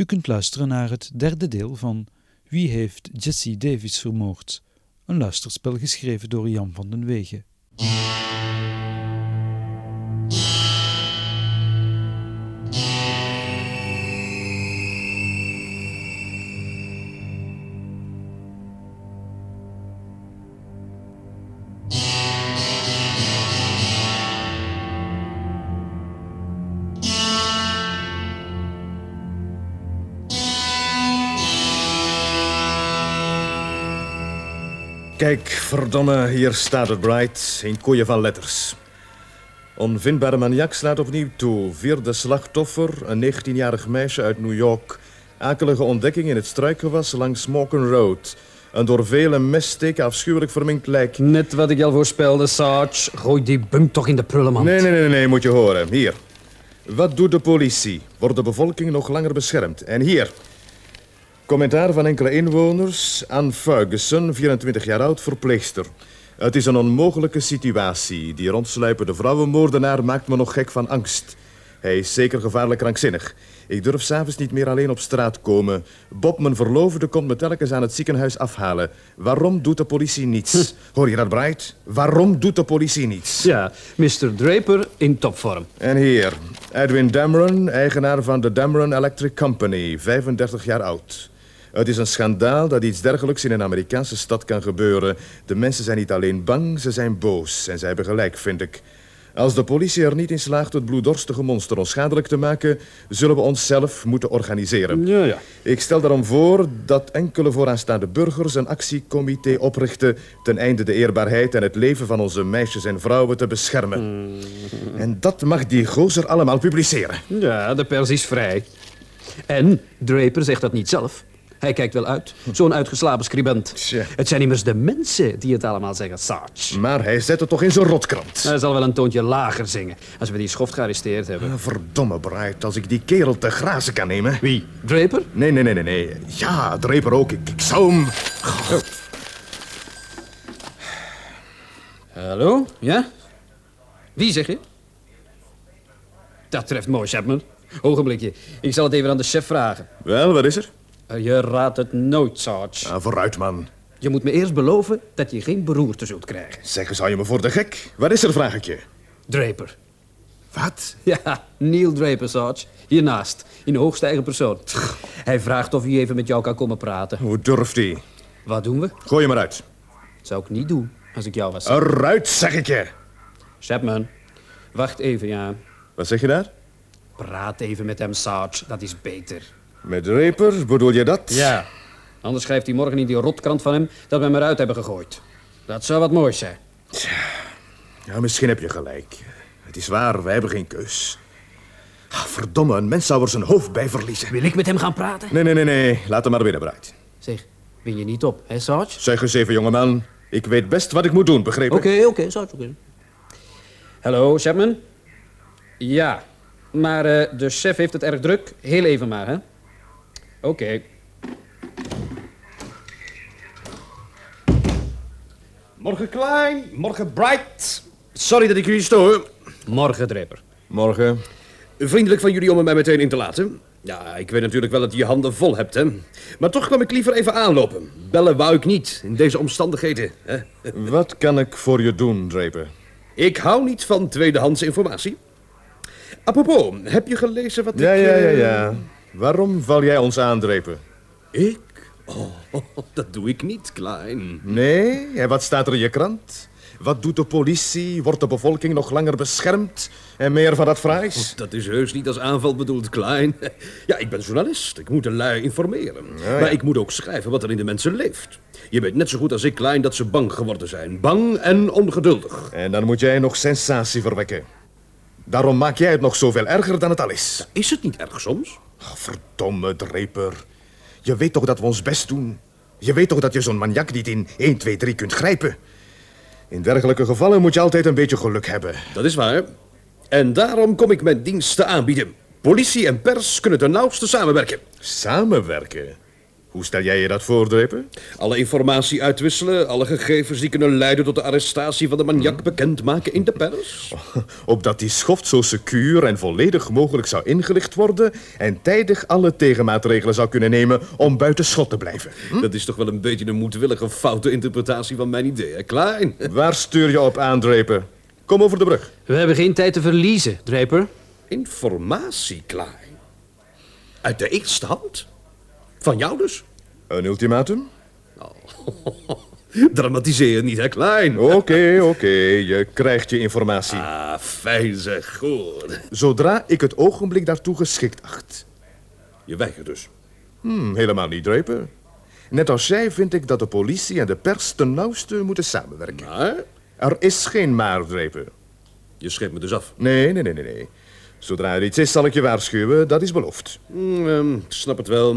U kunt luisteren naar het derde deel van Wie heeft Jesse Davis vermoord? Een luisterspel geschreven door Jan van den Wegen. Verdomme, hier staat het, Bright. In koeien van letters. Onvindbare maniak slaat opnieuw toe. Vierde slachtoffer, een 19-jarig meisje uit New York. Akelige ontdekking in het struikgewas langs Smoken Road. Een door vele messteken afschuwelijk verminkt lijk. Net wat ik al voorspelde, Sarge. Gooi die bum toch in de prullenmand. Nee, nee, nee, nee, moet je horen. Hier. Wat doet de politie? Wordt de bevolking nog langer beschermd? En hier. Commentaar van enkele inwoners. Ann Ferguson, 24 jaar oud, verpleegster. Het is een onmogelijke situatie. Die rondsluipende vrouwenmoordenaar maakt me nog gek van angst. Hij is zeker gevaarlijk krankzinnig. Ik durf s'avonds niet meer alleen op straat komen. Bob, mijn verloofde, komt me telkens aan het ziekenhuis afhalen. Waarom doet de politie niets? Hoor je dat, Bright? Waarom doet de politie niets? Ja, Mr. Draper in topvorm. En hier, Edwin Dameron, eigenaar van de Dameron Electric Company, 35 jaar oud. Het is een schandaal dat iets dergelijks in een Amerikaanse stad kan gebeuren. De mensen zijn niet alleen bang, ze zijn boos. En zij hebben gelijk, vind ik. Als de politie er niet in slaagt het bloeddorstige monster onschadelijk te maken... zullen we onszelf moeten organiseren. Ja, ja. Ik stel daarom voor dat enkele vooraanstaande burgers een actiecomité oprichten... ten einde de eerbaarheid en het leven van onze meisjes en vrouwen te beschermen. En dat mag die gozer allemaal publiceren. Ja, de pers is vrij. En Draper zegt dat niet zelf. Hij kijkt wel uit. Zo'n uitgeslapen scribent. Tja. Het zijn immers de mensen die het allemaal zeggen, Sarge. Maar hij zet het toch in zijn rotkrant. Hij zal wel een toontje lager zingen als we die schoft gearresteerd hebben. Ah, Verdomme, Bright, als ik die kerel te grazen kan nemen. Wie? Draper? Nee, nee, nee, nee, nee. Ja, Draper ook. Ik, ik zou hem... Hallo? Ja? Wie zeg je? Dat treft mooi, Chapman. Ogenblikje. Ik zal het even aan de chef vragen. Wel, wat is er? Eh, Je raadt het nooit, Sarge. Vooruit, man. Je moet me eerst beloven dat je geen beroerte zult krijgen. Zeg, zou je me voor de gek? Wat is er, vraag ik je? Draper. Wat? Ja, Neil Draper, Sarge. Hiernaast, in de hoogste eigen persoon. Hij vraagt of hij even met jou kan komen praten. Hoe durft hij? Wat doen we? Gooi hem eruit. Dat zou ik niet doen, als ik jou was. Eruit, zeg ik je. Chapman, wacht even, ja. Wat zeg je daar? Praat even met hem, Sarge. Dat is beter. Met Draper, bedoel je dat? Ja. Anders schrijft hij morgen in die rotkrant van hem dat we hem eruit hebben gegooid. Dat zou wat moois zijn. Ja, misschien heb je gelijk. Het is waar, wij hebben geen keus. Ah, verdomme, een mens zou er zijn hoofd bij verliezen. Wil ik met hem gaan praten? Nee, nee, nee, nee. Laat hem maar binnen, Bright. Zeg, win je niet op, hè, Sarge? Zeg eens even, jongeman. Ik weet best wat ik moet doen, begrepen? Oké, oké, Sarge, oké. Hallo, Chapman? Ja, maar eh, de chef heeft het erg druk. Heel even maar, hè? Oké. Morgen Klein, morgen Bright. Sorry dat ik jullie stoor. Morgen, Draper. Morgen. Vriendelijk van jullie om me mij meteen in te laten. Ja, ik weet natuurlijk wel dat je je handen vol hebt, hè. Maar toch kwam ik liever even aanlopen. Bellen wou ik niet, in deze omstandigheden. Hè? Wat kan ik voor je doen, Draper? Ik hou niet van tweedehands informatie. Apropos, heb je gelezen wat Ja, ik... ja, ja, eh, ja. Waarom val jij ons aan, Draper? Ik? Oh, dat doe ik niet, Klein. Nee? En wat staat er in je krant? Wat doet de politie? Wordt de bevolking nog langer beschermd? En meer van dat fraais? Dat is heus niet als aanval bedoeld, Klein. Ja, ik ben journalist. Ik moet de lui informeren. ja. Maar ik moet ook schrijven wat er in de mensen leeft. Je weet net zo goed als ik, Klein, dat ze bang geworden zijn. Bang en ongeduldig. En dan moet jij nog sensatie verwekken. Daarom maak jij het nog zoveel erger dan het al is. Is het niet erg soms? Oh, verdomme, Draper. Je weet toch dat we ons best doen? Je weet toch dat je zo'n maniak niet in 1, 2, 3 kunt grijpen? In dergelijke gevallen moet je altijd een beetje geluk hebben. Dat is waar. En daarom kom ik mijn diensten aanbieden. Politie en pers kunnen ten nauwste samenwerken. Samenwerken? Hoe stel jij je dat voor, Draper? Alle informatie uitwisselen, alle gegevens die kunnen leiden tot de arrestatie van de maniak bekendmaken in de pers. Opdat die schoft zo secuur en volledig mogelijk zou ingelicht worden... en tijdig alle tegenmaatregelen zou kunnen nemen om buiten schot te blijven. Dat is toch wel een beetje een moedwillige foute interpretatie van mijn idee, hè, Klein? Waar stuur je op aan, Draper? Kom over de brug. We hebben geen tijd te verliezen, Draper. Informatie, Klein. Uit de eerste hand? Van jou dus? Een ultimatum? Dramatiseer niet, hè, Klein? Oké, oké, je krijgt je informatie. Ah, fijn zeg, goed. Zodra ik het ogenblik daartoe geschikt acht. Je weigert dus. Hmm, helemaal niet, Draper. Net als jij vind ik dat de politie en de pers ten nauwste moeten samenwerken. Maar Er is geen maar, Draper. je schept me dus af. Nee, nee, nee, nee, nee. Zodra er iets is, zal ik je waarschuwen. Dat is beloofd. Ik snap het wel.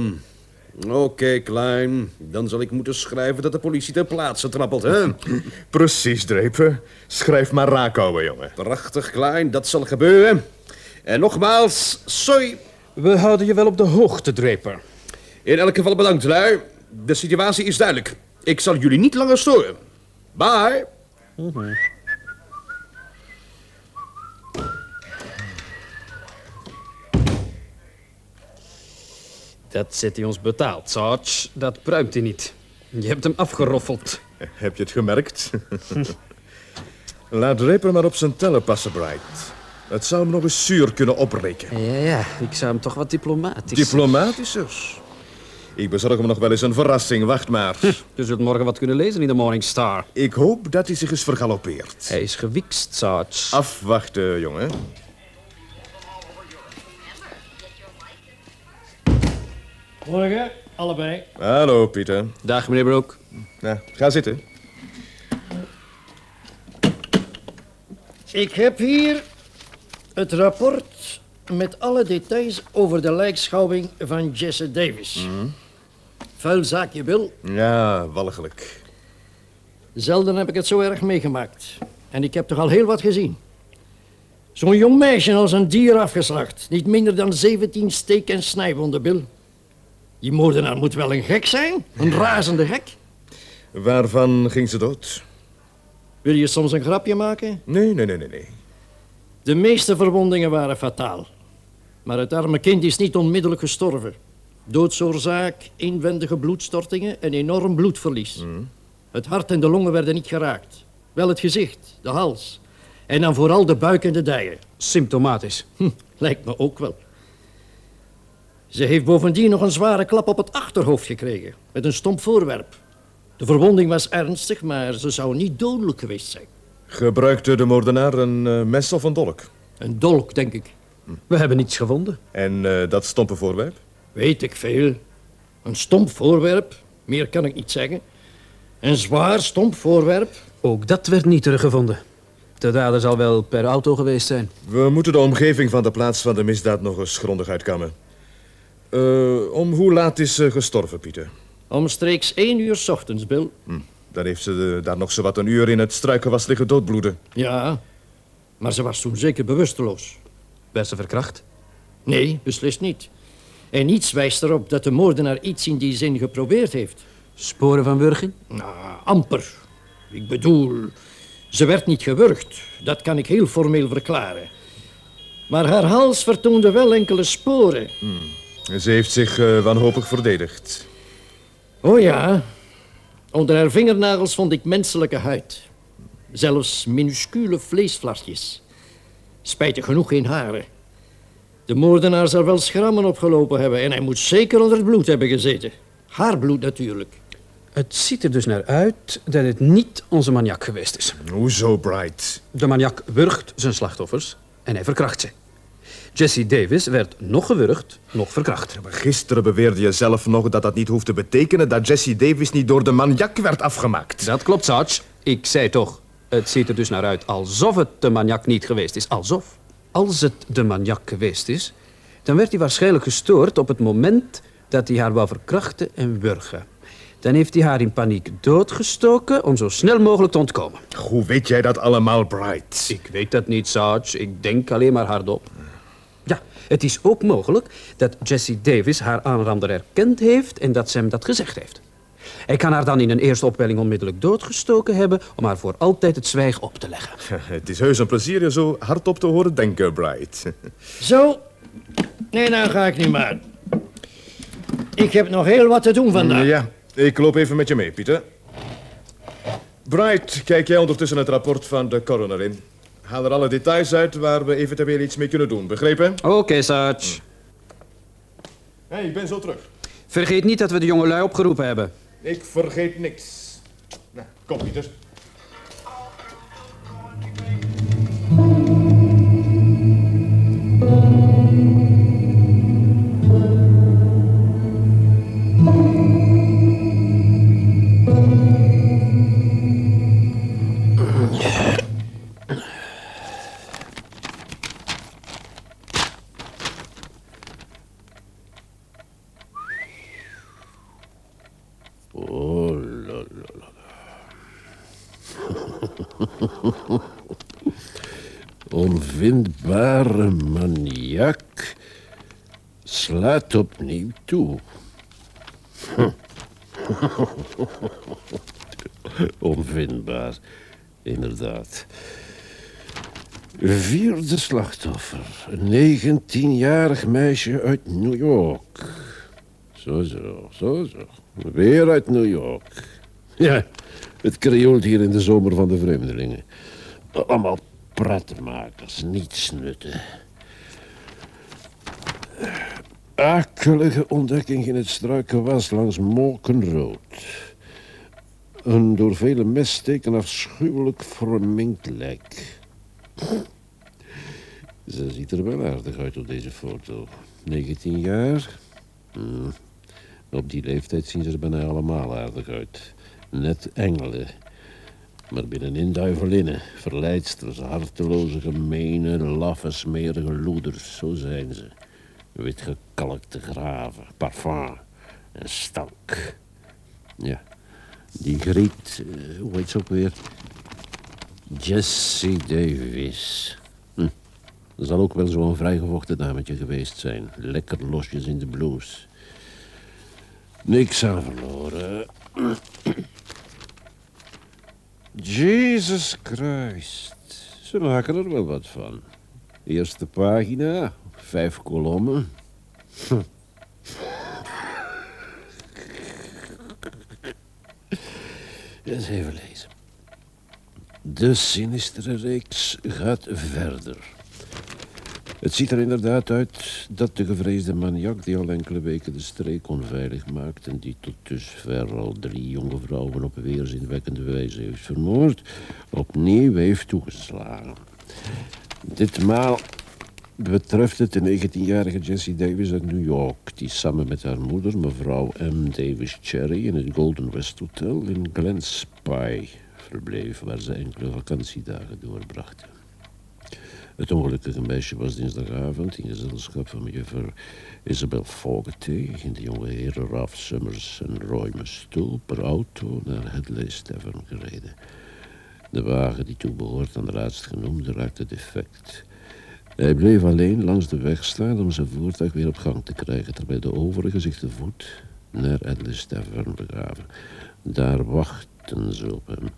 Oké, Klein. Dan zal ik moeten schrijven dat de politie ter plaatse trappelt, hè? Precies, Draper. Schrijf maar raak, ouwe jongen. Prachtig, Klein. Dat zal gebeuren. En nogmaals, sorry. We houden je wel op de hoogte, Draper. In elk geval bedankt, lui. De situatie is duidelijk. Ik zal jullie niet langer storen. Bye. Dat zit hij ons betaald, Sarge. Dat pruimt hij niet. Je hebt hem afgeroffeld. Heb je het gemerkt? Laat Draper maar op zijn tellen passen, Bright. Het zou hem nog eens zuur kunnen opbreken. Ja, ja. Ik zou hem toch wat diplomatisch... Diplomatischer. Ik bezorg hem nog wel eens een verrassing, wacht maar. Je zult morgen wat kunnen lezen in de Morning Star. Ik hoop dat hij zich eens vergalopeert. Hij is gewikst, Sarge. Afwachten, jongen. Morgen, allebei. Hallo, Pieter. Dag, meneer Broek. Nou, ga zitten. Ik heb hier het rapport met alle details over de lijkschouwing van Jesse Davis. Vuil zaakje, Bill. Ja, walgelijk. Zelden heb ik het zo erg meegemaakt. En ik heb toch al heel wat gezien. Zo'n jong meisje als een dier afgeslacht. Niet minder dan 17 steek- en snijwonden, Bill. Die moordenaar moet wel een gek zijn. Een razende gek. Waarvan ging ze dood? Wil je soms een grapje maken? Nee, nee, nee, nee, nee. De meeste verwondingen waren fataal. Maar het arme kind is niet onmiddellijk gestorven. Doodsoorzaak, inwendige bloedstortingen en enorm bloedverlies. Het hart en de longen werden niet geraakt. Wel het gezicht, de hals. En dan vooral de buik en de dijen. Symptomatisch. Hm, lijkt me ook wel. Ze heeft bovendien nog een zware klap op het achterhoofd gekregen. Met een stomp voorwerp. De verwonding was ernstig, maar ze zou niet dodelijk geweest zijn. Gebruikte de moordenaar een eh, mes of een dolk? Een dolk, denk ik. We hebben niets gevonden. En eh, dat stompe voorwerp? Weet ik veel. Een stomp voorwerp, meer kan ik niet zeggen. Een zwaar stomp voorwerp. Ook dat werd niet teruggevonden. De dader zal wel per auto geweest zijn. We moeten de omgeving van de plaats van de misdaad nog eens grondig uitkammen. Eh, om hoe laat is ze gestorven, Pieter? Omstreeks één uur 's ochtends, Bill. Dan heeft ze eh, daar nog zowat een uur in het struikenwas liggen doodbloeden. Ja, maar ze was toen zeker bewusteloos. Werd ze verkracht? Nee, beslist niet. En niets wijst erop dat de moordenaar iets in die zin geprobeerd heeft. Sporen van wurging? Nou, amper. Ik bedoel, ze werd niet gewurgd. Dat kan ik heel formeel verklaren. Maar haar hals vertoonde wel enkele sporen. Ze heeft zich eh, wanhopig verdedigd. Oh ja, onder haar vingernagels vond ik menselijke huid. Zelfs minuscule vleesvlasjes. Spijtig genoeg geen haren. De moordenaar zal wel schrammen opgelopen hebben en hij moet zeker onder het bloed hebben gezeten. Haar bloed natuurlijk. Het ziet er dus naar uit dat het niet onze maniak geweest is. Hoezo, Bright? De maniak wurgt zijn slachtoffers en hij verkracht ze. Jesse Davis werd nog gewurgd, nog verkracht. Maar gisteren beweerde je zelf nog dat dat niet hoeft te betekenen dat Jesse Davis niet door de maniak werd afgemaakt. Dat klopt, Sarge. Ik zei toch, het ziet er dus naar uit alsof het de maniak niet geweest is. Alsof. Als het de maniak geweest is, dan werd hij waarschijnlijk gestoord op het moment dat hij haar wou verkrachten en wurgen. Dan heeft hij haar in paniek doodgestoken om zo snel mogelijk te ontkomen. Hoe weet jij dat allemaal, Bright? Ik weet dat niet, Sarge. Ik denk alleen maar hardop. Ja, het is ook mogelijk dat Jessie Davis haar aanrander erkend heeft en dat ze hem dat gezegd heeft. Hij kan haar dan in een eerste opwelling onmiddellijk doodgestoken hebben om haar voor altijd het zwijgen op te leggen. Het is heus een plezier je zo hardop te horen denken, Bright. Zo. Nee, nou ga ik niet maar. Ik heb nog heel wat te doen vandaag. Ja, ik loop even met je mee, Pieter. Bright, kijk jij ondertussen het rapport van de coroner in. Haal er alle details uit waar we eventueel iets mee kunnen doen, begrepen? Oké, Sarge. Hé, hey, ik ben zo terug. Vergeet niet dat we de jongelui opgeroepen hebben. Ik vergeet niks. Nou, kom, Pieter. Oh, slaat opnieuw toe. Onvindbaar, inderdaad. Vierde slachtoffer. Een 19-jarig meisje uit New York. Zo, zo, zo, zo. Weer uit New York. Ja, het krioelt hier in de zomer van de vreemdelingen. Allemaal prattenmakers, niets nutten. Akelige ontdekking in het struikenwas langs Mokenrood. Een door vele messteken afschuwelijk verminkt lijk. Ze ziet er wel aardig uit op deze foto. 19 jaar. Hm. Op die leeftijd zien ze er bijna allemaal aardig uit. Net engelen. Maar binnenin duivelinnen. Verleidsters, harteloze, gemene, laffe, smerige loeders. Zo zijn ze. Witgekalkte graven, parfum en stank. Ja, die griet, eh, hoe heet ze ook weer? Jessie Davis. Hm. Dat zal ook wel zo'n vrijgevochten dametje geweest zijn. Lekker losjes in de blues. Niks aan verloren. Jesus Christ. Ze maken er wel wat van. Eerste pagina, vijf kolommen. Hm. Eens even lezen. De sinistere reeks gaat verder. Het ziet er inderdaad uit dat de gevreesde maniak... die al enkele weken de streek onveilig maakt... en die tot dusver al drie jonge vrouwen op weerzinwekkende wijze heeft vermoord... opnieuw heeft toegeslagen. Ditmaal betreft het de 19-jarige Jessie Davis uit New York... die samen met haar moeder, mevrouw M. Davis Cherry... in het Golden West Hotel in Glen Spy verbleef... waar ze enkele vakantiedagen doorbrachten. Het ongelukkige meisje was dinsdagavond in gezelschap van mevrouw Isabel Fogarty... en de jonge heren Ralph Summers en Roy Mustool per auto naar Hadley Tavern gereden. De wagen die toebehoort aan de laatstgenoemde raakte defect... Hij bleef alleen langs de weg staan om zijn voertuig weer op gang te krijgen... terwijl de overigen zich te voet naar Atlas Tavern begaven. Daar wachten ze op hem.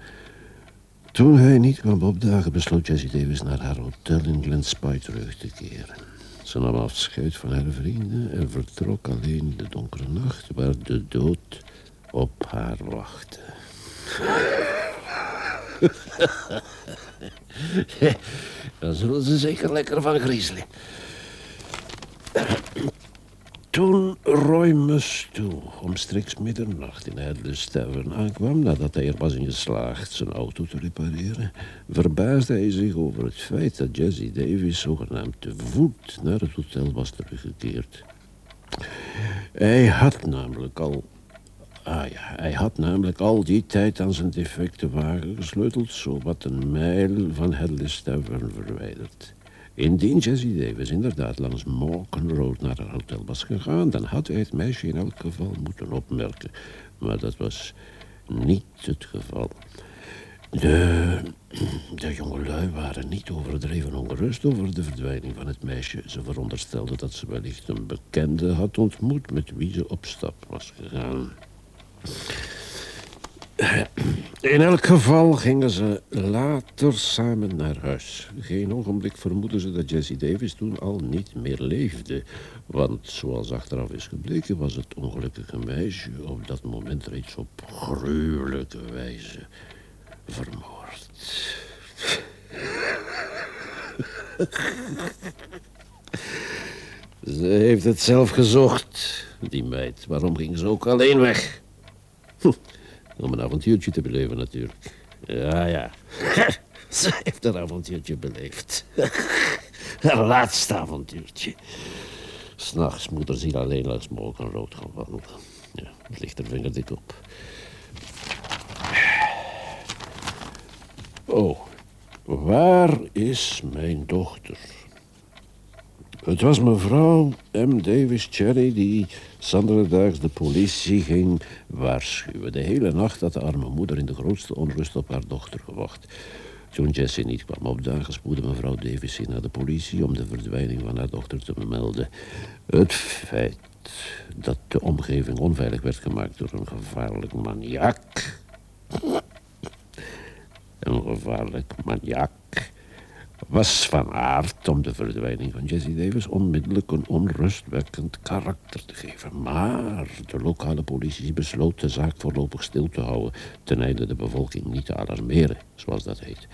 Toen hij niet kwam opdagen, besloot Jessie Davis naar haar hotel in Glen Spy terug te keren. Ze nam afscheid van haar vrienden en vertrok alleen de donkere nacht... waar de dood op haar wachtte. Daar zullen ze zeker lekker van griezelen. Toen Roy Musto omstreeks middernacht in Hadley's Tavern aankwam... nadat hij er was in geslaagd zijn auto te repareren... verbaasde hij zich over het feit dat Jesse Davis zogenaamd te voet naar het hotel was teruggekeerd. Hij had namelijk al Ah ja, hij had namelijk al die tijd aan zijn defecte wagen gesleuteld... zowat een mijl van Hadley's Tavern verwijderd. Indien Jessie Davis inderdaad langs Morgan Road naar haar hotel was gegaan... dan had hij het meisje in elk geval moeten opmerken. Maar dat was niet het geval. De, de jongelui waren niet overdreven ongerust over de verdwijning van het meisje. Ze veronderstelden dat ze wellicht een bekende had ontmoet met wie ze op stap was gegaan. In elk geval gingen ze later samen naar huis. Geen ogenblik vermoedden ze dat Jessie Davis toen al niet meer leefde. Want zoals achteraf is gebleken was het ongelukkige meisje op dat moment reeds op gruwelijke wijze vermoord. Ze heeft het zelf gezocht, die meid. Waarom ging ze ook alleen weg? Om een avontuurtje te beleven natuurlijk. Ja, ja. Ze heeft een avontuurtje beleefd. Haar laatste avontuurtje. S'nachts moet er ziel alleen langs rood gaan wandelen. Ja, het ligt er vingerdik op. Oh, waar is mijn dochter? Het was mevrouw M. Davis Cherry die zanderdaags de politie ging waarschuwen. De hele nacht had de arme moeder in de grootste onrust op haar dochter gewacht. Toen Jessie niet kwam opdagen, spoedde mevrouw Davis naar de politie om de verdwijning van haar dochter te melden. Het feit dat de omgeving onveilig werd gemaakt door een gevaarlijk maniak. Een gevaarlijk maniak was van aard om de verdwijning van Jesse Davis onmiddellijk een onrustwekkend karakter te geven. Maar de lokale politie besloot de zaak voorlopig stil te houden, ten einde de bevolking niet te alarmeren, zoals dat heet.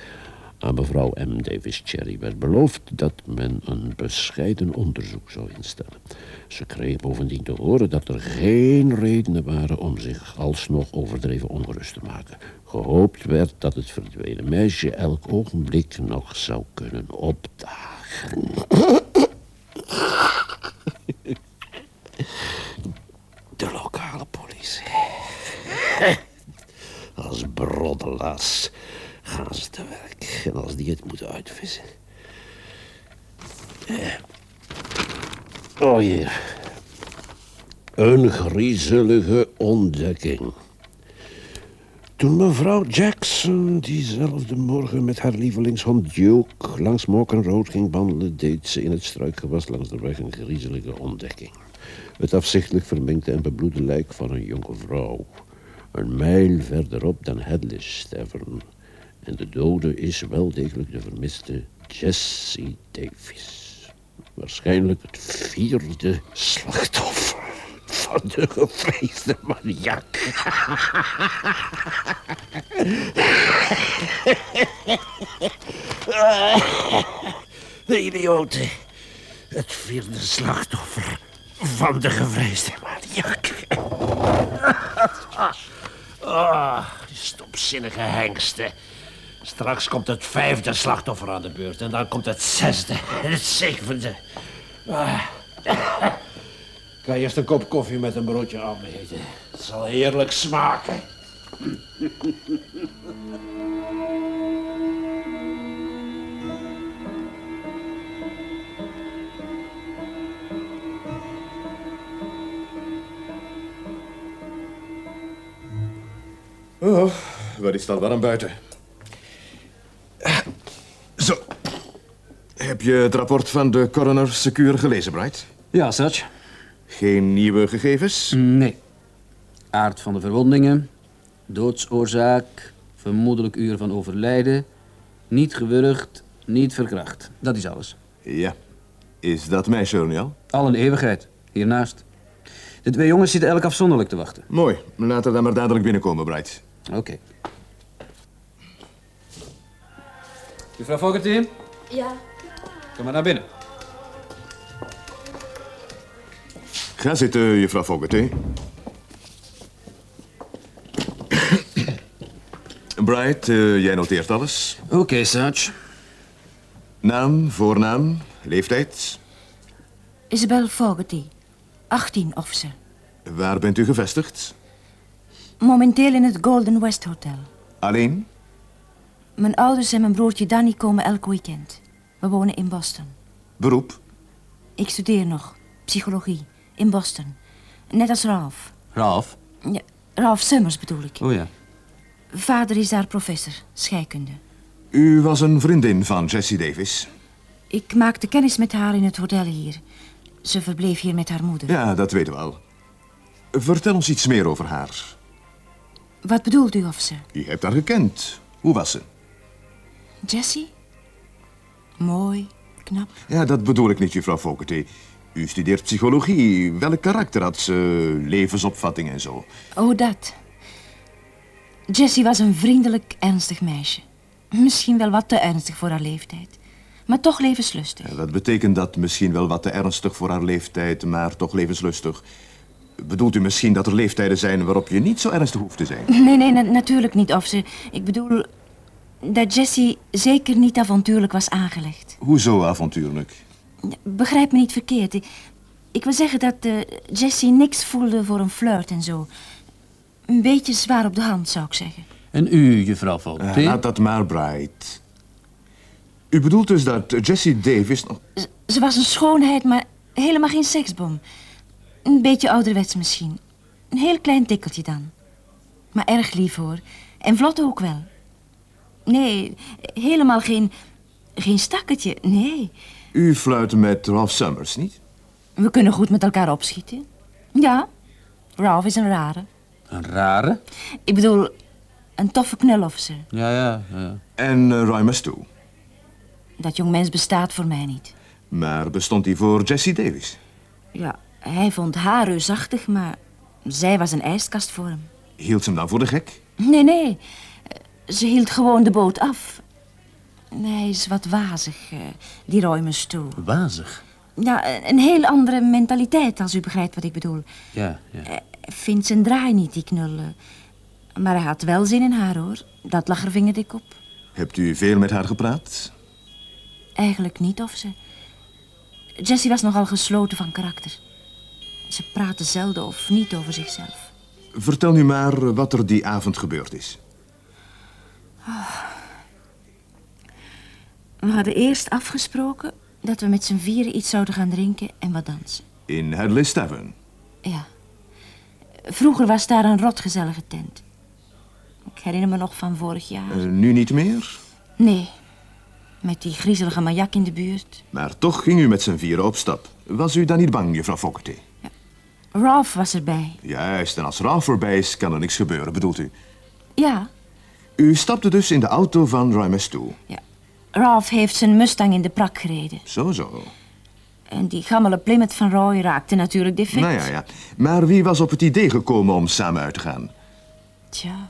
Aan mevrouw M. Davis Cherry werd beloofd dat men een bescheiden onderzoek zou instellen. Ze kreeg bovendien te horen dat er geen redenen waren om zich alsnog overdreven ongerust te maken. Gehoopt werd dat het verdwenen meisje elk ogenblik nog zou kunnen opdagen. De lokale politie. Als broddelaars gaan ze te werk. En als die het moeten uitvissen. Oh hier. Een griezelige ontdekking. Toen mevrouw Jackson diezelfde morgen met haar lievelingshond Duke langs Morgan Road ging wandelen, deed ze in het struikgewas langs de weg een griezelige ontdekking. Het afzichtelijk verminkte en bebloede lijk van een jonge vrouw. Een mijl verderop dan Headless Tavern. En de dode is wel degelijk de vermiste Jessie Davis. Waarschijnlijk het vierde slachtoffer van de gevreesde maniak. De idiote. Het vierde slachtoffer van de gevreesde maniak. Oh, stopzinnige hengsten. Straks komt het vijfde slachtoffer aan de beurt. En dan komt het zesde en het zevende. Ah. Ik ga eerst een kop koffie met een broodje aaneten. Het zal heerlijk smaken. Oh, wat is dat warm buiten. Zo. Heb je het rapport van de coroner secuur gelezen, Bright? Ja, Serge. Geen nieuwe gegevens? Nee. Aard van de verwondingen, doodsoorzaak, vermoedelijk uur van overlijden, niet gewurgd, niet verkracht. Dat is alles. Ja. Is dat er nu al? Al een eeuwigheid, hiernaast. De twee jongens zitten elk afzonderlijk te wachten. Mooi. Laat er dan maar dadelijk binnenkomen, Bright. Oké. Juffrouw Fogerty, Ja, kom maar naar binnen. Ga zitten, juffrouw Fogerty. Bright, eh, jij noteert alles. Oké, Sarge. Naam, voornaam, leeftijd. Isabel Fogarty. 18 of ze. Waar bent u gevestigd? Momenteel in het Golden West Hotel. Alleen? Mijn ouders en mijn broertje Danny komen elk weekend. We wonen in Boston. Beroep? Ik studeer nog. Psychologie. In Boston. Net als Ralph. Ralf. Ja, Ralph Summers bedoel ik. Oh ja. Vader is daar professor, scheikunde. U was een vriendin van Jessie Davis. Ik maakte kennis met haar in het hotel hier. Ze verbleef hier met haar moeder. Ja, dat weten we al. Vertel ons iets meer over haar. Wat bedoelt u of ze? U hebt haar gekend. Hoe was ze? Jessie? Mooi, knap. Ja, dat bedoel ik niet, juffrouw Fogarty. U studeert psychologie. Welk karakter had ze? Levensopvatting en zo. Oh, dat. Jessie was een vriendelijk, ernstig meisje. Misschien wel wat te ernstig voor haar leeftijd. Maar toch levenslustig. Ja, Wat betekent dat misschien wel wat te ernstig voor haar leeftijd, maar toch levenslustig? Bedoelt u misschien dat er leeftijden zijn waarop je niet zo ernstig hoeft te zijn? Nee, nee, na- natuurlijk niet of ze... Ik bedoel dat Jessie zeker niet avontuurlijk was aangelegd. Hoezo avontuurlijk? Begrijp me niet verkeerd. Ik, ik wil zeggen dat eh, Jessie niks voelde voor een flirt en zo. Een beetje zwaar op de hand, zou ik zeggen. En u, juffrouw Ja, Fogarty? laat dat maar, Bright. U bedoelt dus dat Jessie Davis... nog- Z- ze was een schoonheid, maar helemaal geen seksbom. Een beetje ouderwets misschien. Een heel klein tikkeltje dan. Maar erg lief hoor. En vlot ook wel. Nee, helemaal geen... Geen stakketje, nee. U fluit met Ralph Summers, niet? We kunnen goed met elkaar opschieten. Ja, Ralph is een rare. Een rare? Ik bedoel, een toffe knulofficer. Ja, ja, ja. En uh, Roy Mastu. Dat jongmens bestaat voor mij niet. Maar bestond hij voor Jessie Davis? Ja, hij vond haar reusachtig, maar zij was een ijskast voor hem. Hield ze hem dan voor de gek? Nee, nee. Eh, Ze hield gewoon de boot af. Hij is wat wazig, eh, die Roymus toe. Wazig. Ja, eh, een heel andere mentaliteit, als u begrijpt wat ik bedoel. Ja, ja. Hij vindt zijn draai niet, die knullen. Maar hij had wel zin in haar, hoor. Dat lag er vingerdik op. Hebt u veel met haar gepraat? Eigenlijk niet of ze. Jessie was nogal gesloten van karakter. Ze praatte zelden of niet over zichzelf. Vertel nu maar wat er die avond gebeurd is. We hadden eerst afgesproken dat we met z'n vieren iets zouden gaan drinken en wat dansen. In Hadley's Tavern. Ja. Vroeger was daar een rotgezellige tent. Ik herinner me nog van vorig jaar. Eh, nu niet meer? Nee, met die griezelige majak in de buurt. Maar toch ging u met z'n vieren op stap. Was u dan niet bang, juffrouw Fogarty? Ralph was erbij. Juist, en als Ralph voorbij is, kan er niks gebeuren, bedoelt u? Ja, U stapte dus in de auto van Roy Mastu. ja. Ralph heeft zijn Mustang in de prak gereden. Zo, zo. En die gammele Plymouth van Roy raakte natuurlijk defect. Nou ja, ja. Maar wie was op het idee gekomen om samen uit te gaan? Tja,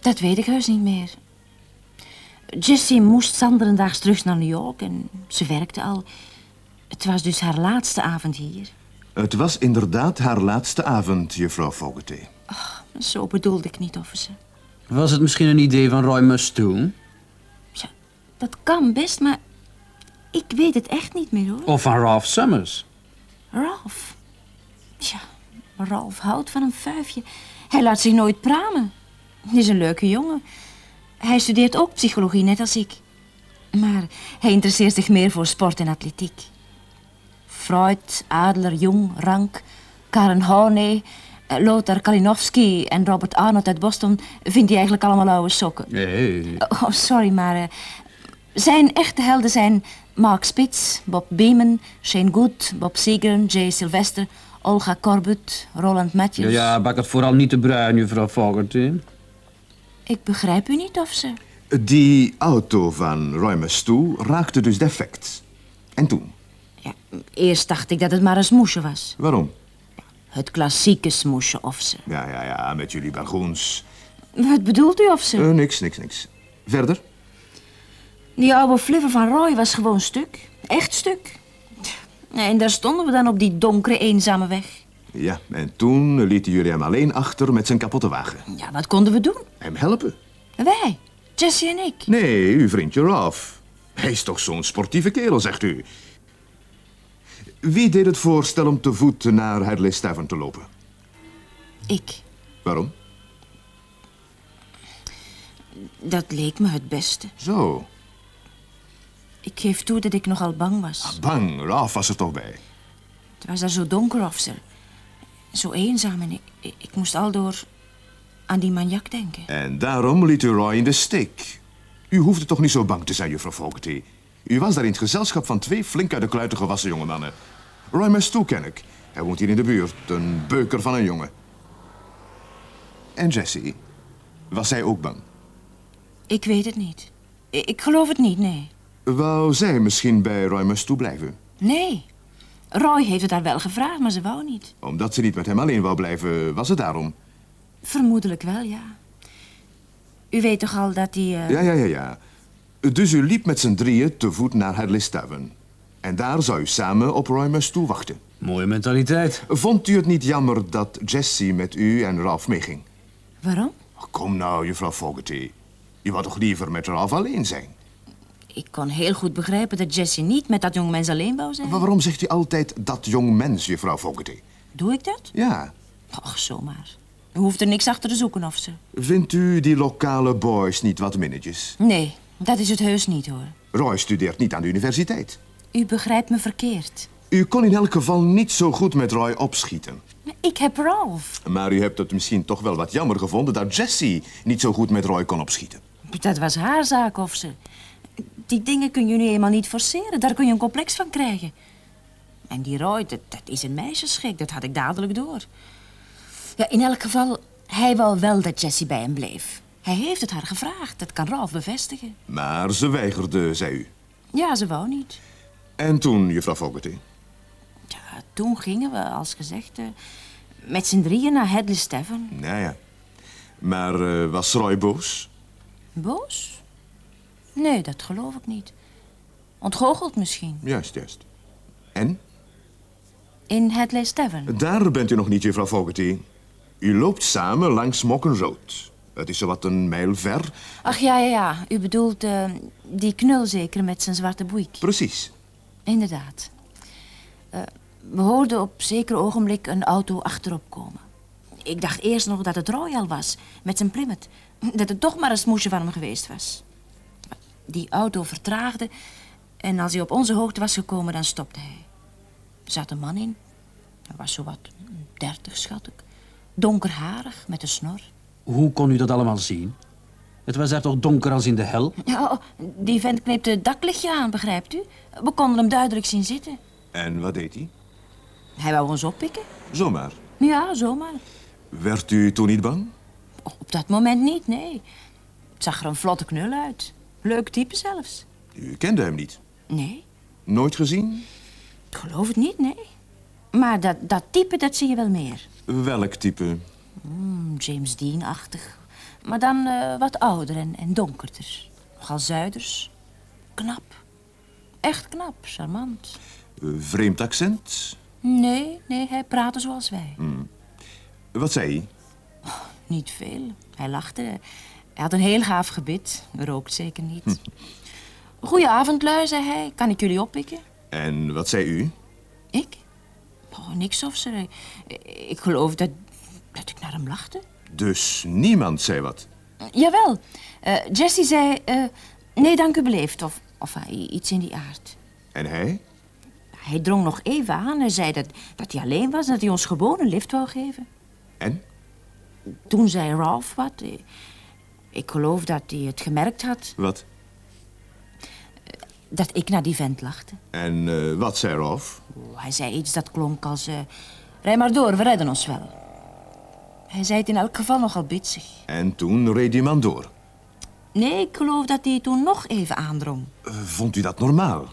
dat weet ik heus niet meer. Jessie moest zanderendaags terug naar New York en ze werkte al. Het was dus haar laatste avond hier. Het was inderdaad haar laatste avond, juffrouw Fogarty. Zo bedoelde ik niet of ze. Was het misschien een idee van Roy Mustoon? Dat kan best, maar ik weet het echt niet meer hoor. Of van Ralph Summers? Ralph. Tja, Ralph houdt van een vuifje. Hij laat zich nooit pramen. Hij is een leuke jongen. Hij studeert ook psychologie, net als ik. Maar hij interesseert zich meer voor sport en atletiek. Freud, Adler, Jung, Rank, Karen Horney, eh, Lothar Kalinowski en Robert Arnold uit Boston vindt hij eigenlijk allemaal oude sokken. Nee. Oh, sorry, maar eh, zijn echte helden zijn Mark Spitz, Bob Beeman, Shane Good, Bob Seger, Jay Sylvester, Olga Corbett, Roland Matthews. ja, bak het vooral niet te bruin, juffrouw Fogarty. Ik begrijp u niet of ze. Die auto van Roy Mastu raakte dus defect. En toen? Ja, eerst dacht ik dat het maar een smoesje was. Waarom? Het klassieke smoesje of ze. Ja, ja, ja, met jullie bargoens. Wat bedoelt u of ze? Eh, niks, niks, niks. Verder? Die oude flivver van Roy was gewoon stuk. Echt stuk. En daar stonden we dan op die donkere, eenzame weg. Ja, en toen lieten jullie hem alleen achter met zijn kapotte wagen. Ja, wat konden we doen? Hem helpen? Wij, Jessie en ik. Nee, uw vriendje Ralph. Hij is toch zo'n sportieve kerel, zegt u. Wie deed het voorstel om te voet naar Hadley's Tavern te lopen? Ik. Waarom? Dat leek me het beste. Zo, Ik geef toe dat ik nogal bang was. bang. Ralph was er toch bij. Het was daar zo donker of ze. Zo eenzaam en ik, moest al door... aan die maniak denken. En daarom liet u Roy in de steek. U hoefde toch niet zo bang te zijn, juffrouw Fogarty. U was daar in het gezelschap van twee flink uit de kluiten gewassen jongemannen. Roy Mestoe ken ik. Hij woont hier in de buurt. Een beuker van een jongen. En Jessie? Was zij ook bang? Ik weet het niet. Ik geloof het niet, nee. Wou zij misschien bij Roy Mestoe blijven? Nee. Roy heeft het haar wel gevraagd, maar ze wou niet. Omdat ze niet met hem alleen wou blijven, was het daarom. Vermoedelijk wel, ja. U weet toch al dat die... eh, Ja, ja, ja, ja. Dus u liep met z'n drieën te voet naar Hadley's Tavern. En daar zou u samen op Roy Mestoe wachten. Mooie mentaliteit. Vond u het niet jammer dat Jessie met u en Ralph meeging? Waarom? Kom nou, juffrouw Fogarty. U wou toch liever met Ralph alleen zijn? Ik kon heel goed begrijpen dat Jessie niet met dat jongmens alleen wou zijn. Maar waarom zegt u altijd dat jong mens, juffrouw Fogarty? Doe ik dat? Ja. Och, zomaar. U hoeft er niks achter te zoeken of ze. Vindt u die lokale boys niet wat minnetjes? Nee, dat is het heus niet, hoor. Roy studeert niet aan de universiteit. U begrijpt me verkeerd. U kon in elk geval niet zo goed met Roy opschieten. Ik heb Ralph. Maar u hebt het misschien toch wel wat jammer gevonden dat Jessie niet zo goed met Roy kon opschieten. Dat was haar zaak of ze. Die dingen kun je nu eenmaal niet forceren. Daar kun je een complex van krijgen. En die Roy, dat, dat is een meisjesschik. Dat had ik dadelijk door. Ja, in elk geval, hij wou wel dat Jessie bij hem bleef. Hij heeft het haar gevraagd. Dat kan Ralph bevestigen. Maar ze weigerde, zei u. Ja, ze wou niet. En toen, juffrouw Fogarty? Ja, toen gingen we, als gezegd, eh, met z'n drieën naar Hadley's Tavern. Nou ja. Maar eh, was Roy boos? Boos? Nee, dat geloof ik niet. Ontgoocheld misschien. Juist, juist. En? In Hadley's Tavern. Daar bent u nog niet, juffrouw Fogarty. U loopt samen langs Mokken Road. Het is zowat een mijl ver. Ach ja, ja, ja. U bedoelt eh, die knul zeker met zijn zwarte boeik. Precies. Inderdaad. Eh, we hoorden op zeker ogenblik een auto achterop komen. Ik dacht eerst nog dat het Royal was, met zijn Plymouth. Dat het toch maar een smoesje van hem geweest was. Die auto vertraagde en als hij op onze hoogte was gekomen, dan stopte hij. Er zat een man in. Hij was zowat dertig, schat ik. Donkerharig, met een snor. Hoe kon u dat allemaal zien? Het was daar toch donker als in de hel? Ja, oh, die vent kneepte het daklichtje aan, begrijpt u? We konden hem duidelijk zien zitten. En wat deed hij? Hij wou ons oppikken. Zomaar. Ja, zomaar. Werd u toen niet bang? Op dat moment niet, nee. Het zag er een vlotte knul uit. Leuk type zelfs. U kende hem niet. Nee, Nooit gezien? ik geloof het niet, nee. Maar dat, dat type, dat zie je wel meer. Welk type? Hmm, James Dean-achtig. Maar dan eh, wat ouder en, en donkerder. Nogal zuiders. Knap. Echt knap, charmant. Eh, vreemd accent? Nee, nee, hij praatte zoals wij. Wat zei hij? Niet veel. Hij lachte. Hij had een heel gaaf gebit. Rookt zeker niet. Goedenavond, lui, zei hij. Kan ik jullie oppikken? En wat zei u? Ik? Oh, niks of ze. Ik geloof dat, dat ik naar hem lachte. Dus niemand zei wat. Jawel. Eh Jessie zei... eh, nee, dank u beleefd. Of, of eh, iets in die aard. En hij? Hij drong nog even aan. Hij zei dat, dat hij alleen was en dat hij ons gewoon een lift wou geven. En? Toen zei Ralph wat. Ik geloof dat hij het gemerkt had Wat? dat ik naar die vent lachte. En eh, wat zei Rolf? Oh, hij zei iets dat klonk als... eh Rij maar door, we redden ons wel. Hij zei het in elk geval nogal bitsig. En toen reed die man door. Nee, ik geloof dat hij toen nog even aandrong. Eh, vond u dat normaal?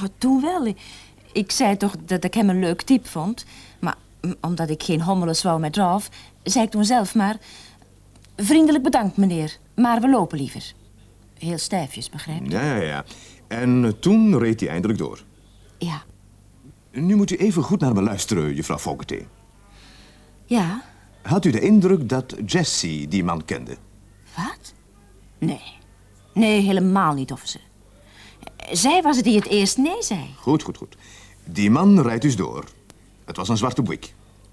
Maar toen wel. Ik zei toch dat ik hem een leuk type vond. Maar omdat ik geen hommeles wou met Ralph, zei ik toen zelf maar... Vriendelijk bedankt, meneer, maar we lopen liever. Heel stijfjes, begrijp je? Ja, ja, ja. En eh, toen reed hij eindelijk door. Ja. Nu moet u even goed naar me luisteren, juffrouw Fogarty. Ja? Had u de indruk dat Jessie die man kende? Wat? Nee. Nee, helemaal niet of ze. Zij was het die het eerst nee zei. Goed, goed, goed. Die man rijdt dus door. Het was een zwarte boek.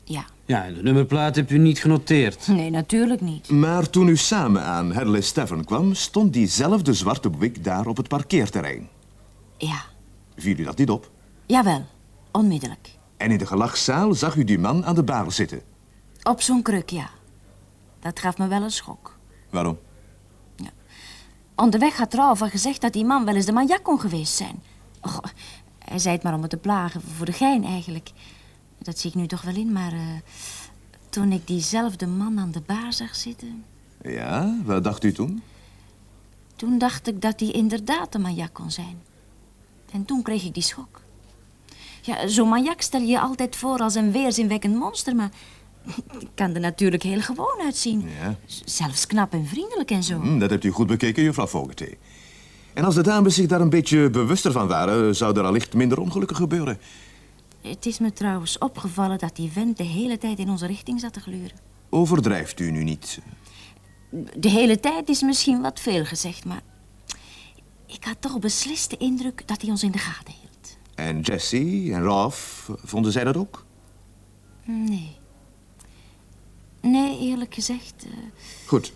Ja. Ja, en de nummerplaat hebt u niet genoteerd. Nee, natuurlijk niet. Maar toen u samen aan Hadley's Tavern kwam, stond diezelfde zwarte boek daar op het parkeerterrein. Ja. Viel u dat niet op? Jawel. Onmiddellijk. En in de gelachzaal zag u die man aan de bar zitten. Op zo'n kruk, ja. Dat gaf me wel een schok. Waarom? Onderweg had al gezegd dat die man wel eens de maniak kon geweest zijn. Och, hij zei het maar om me te plagen, voor de gein eigenlijk. Dat zie ik nu toch wel in, maar... eh, toen ik diezelfde man aan de bar zag zitten... Ja, wat dacht u toen? toen dacht ik dat hij inderdaad de maniak kon zijn. En toen kreeg ik die schok. Ja, zo'n maniak stel je je altijd voor als een weerzinwekkend monster, maar... Kan er natuurlijk heel gewoon uitzien. Ja. Zelfs knap en vriendelijk en zo. Hm, dat hebt u goed bekeken, juffrouw Vogelthee. En als de dames zich daar een beetje bewuster van waren... zou er allicht minder ongelukken gebeuren. Het is me trouwens opgevallen dat die vent de hele tijd in onze richting zat te gluren. Overdrijft u nu niet. De hele tijd is misschien wat veel gezegd, maar... Ik had toch beslist de indruk dat hij ons in de gaten hield. En Jessie en Ralph, vonden zij dat ook? Nee. Nee, eerlijk gezegd... eh, Goed.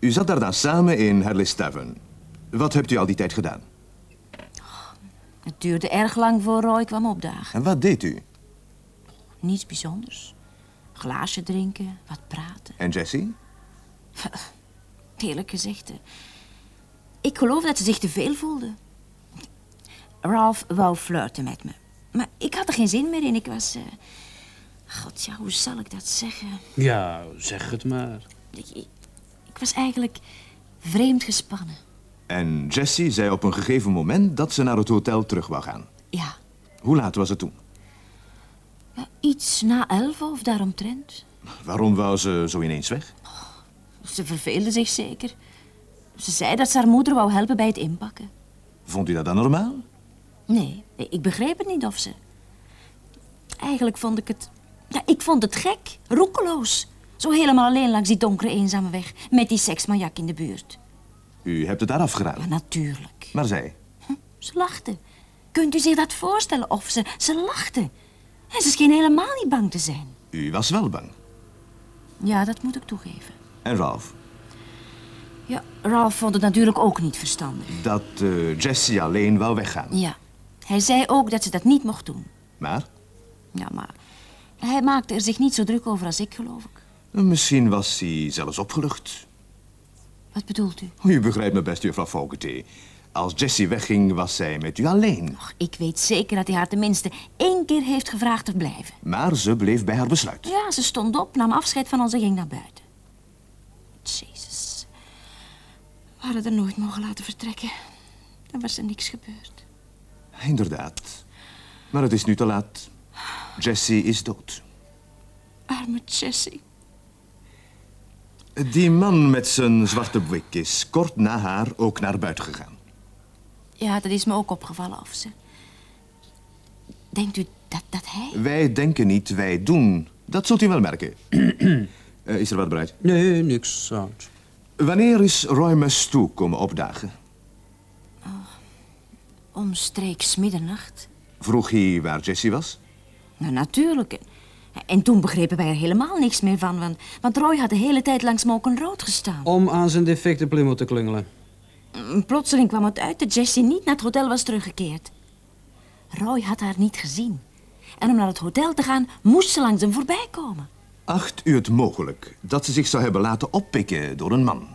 U zat daar dan samen in Harley's Tavern. Wat hebt u al die tijd gedaan? Het duurde erg lang voor Roy kwam opdagen. En wat deed u? Niets bijzonders. Glaasje drinken, wat praten. En Jessie? Eerlijk gezegd, eh, ik geloof dat ze zich te veel voelde. Ralph wou flirten met me. Maar ik had er geen zin meer in. Ik was... eh, God, ja, hoe zal ik dat zeggen? Ja, zeg het maar. Ik, ik- ik was eigenlijk vreemd gespannen. En Jessie zei op een gegeven moment dat ze naar het hotel terug wou gaan. Ja, Hoe laat was het toen? ja, iets na elf of daaromtrent. Waarom wou ze zo ineens weg? Ze verveelde zich zeker. Ze zei dat ze haar moeder wou helpen bij het inpakken. Vond u dat dan normaal? Nee, ik begreep het niet of ze... Eigenlijk vond ik het... Ja, ik vond het gek, roekeloos. Zo helemaal alleen langs die donkere, eenzame weg... met die seksmajak in de buurt. U hebt het daar Ja, afgeraden. natuurlijk. Maar zij? Ze lachte. Kunt u zich dat voorstellen? Of ze, ze lachte. En ze scheen helemaal niet bang te zijn. U was wel bang. Ja, dat moet ik toegeven. En Ralph? Ja, Ralph vond het natuurlijk ook niet verstandig. Dat eh, Jessie alleen wou weggaan. Ja, hij zei ook dat ze dat niet mocht doen. Maar Ja, maar hij maakte er zich niet zo druk over als ik, geloof ik. misschien was hij zelfs opgelucht. Wat bedoelt u? U begrijpt me best, juffrouw Fogarty. Als Jessie wegging, was zij met u alleen. Och, ik weet zeker dat hij haar tenminste één keer heeft gevraagd te blijven. Maar ze bleef bij haar besluit. Ja, ze stond op, nam afscheid van ons en ging naar buiten. Jezus. We hadden er nooit mogen laten vertrekken. Dan was er niks gebeurd. Inderdaad. Maar het is nu te laat. Jessie is dood. Arme Jessie. Die man met zijn zwarte wik is kort na haar ook naar buiten gegaan. Ja, dat is me ook opgevallen of ze. Denkt u dat, dat hij... Wij denken niet, wij doen. Dat zult u wel merken. Eh, is er wat bereid? Nee, niks oud. Wanneer is Roy Mastoe komen opdagen? Omstreeks middernacht? Vroeg hij waar Jessie was? Nou, natuurlijk. En toen begrepen wij er helemaal niks meer van, want, want Roy had de hele tijd langs Moken Rood gestaan. Om aan zijn defecte plimo te klungelen. Mm, Plotseling kwam het uit dat Jessie niet naar het hotel was teruggekeerd. Roy had haar niet gezien. En om naar het hotel te gaan, moest ze langs hem voorbij komen. Acht u het mogelijk dat ze zich zou hebben laten oppikken door een man?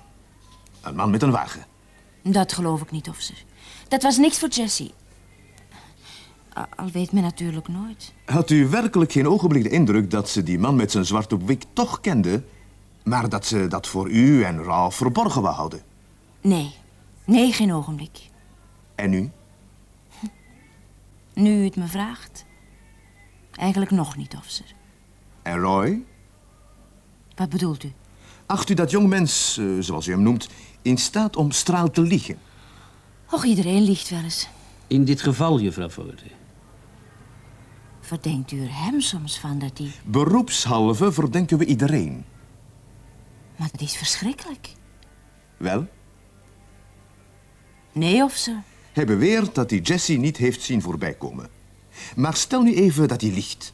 Een man met een wagen. Dat geloof ik niet of ze. Dat was niks voor Jessie. Al weet men natuurlijk nooit. Had u werkelijk geen ogenblik de indruk dat ze die man met zijn zwarte wik toch kende, maar dat ze dat voor u en Ralph verborgen wou houden? Nee, nee, geen ogenblik. En nu? Nu u het me vraagt. Eigenlijk nog niet, officer. En Roy? Wat bedoelt u? Acht u dat jong mens, eh, zoals u hem noemt, in staat om straal te liegen? Och, iedereen liegt wel eens. In dit geval, juffrouw Fogarty. Verdenkt u er hem soms van dat hij... Beroepshalve verdenken we iedereen. Maar dat is verschrikkelijk. Wel, Nee, officer. hij beweert dat hij Jessie niet heeft zien voorbijkomen. Maar stel nu even dat hij liegt.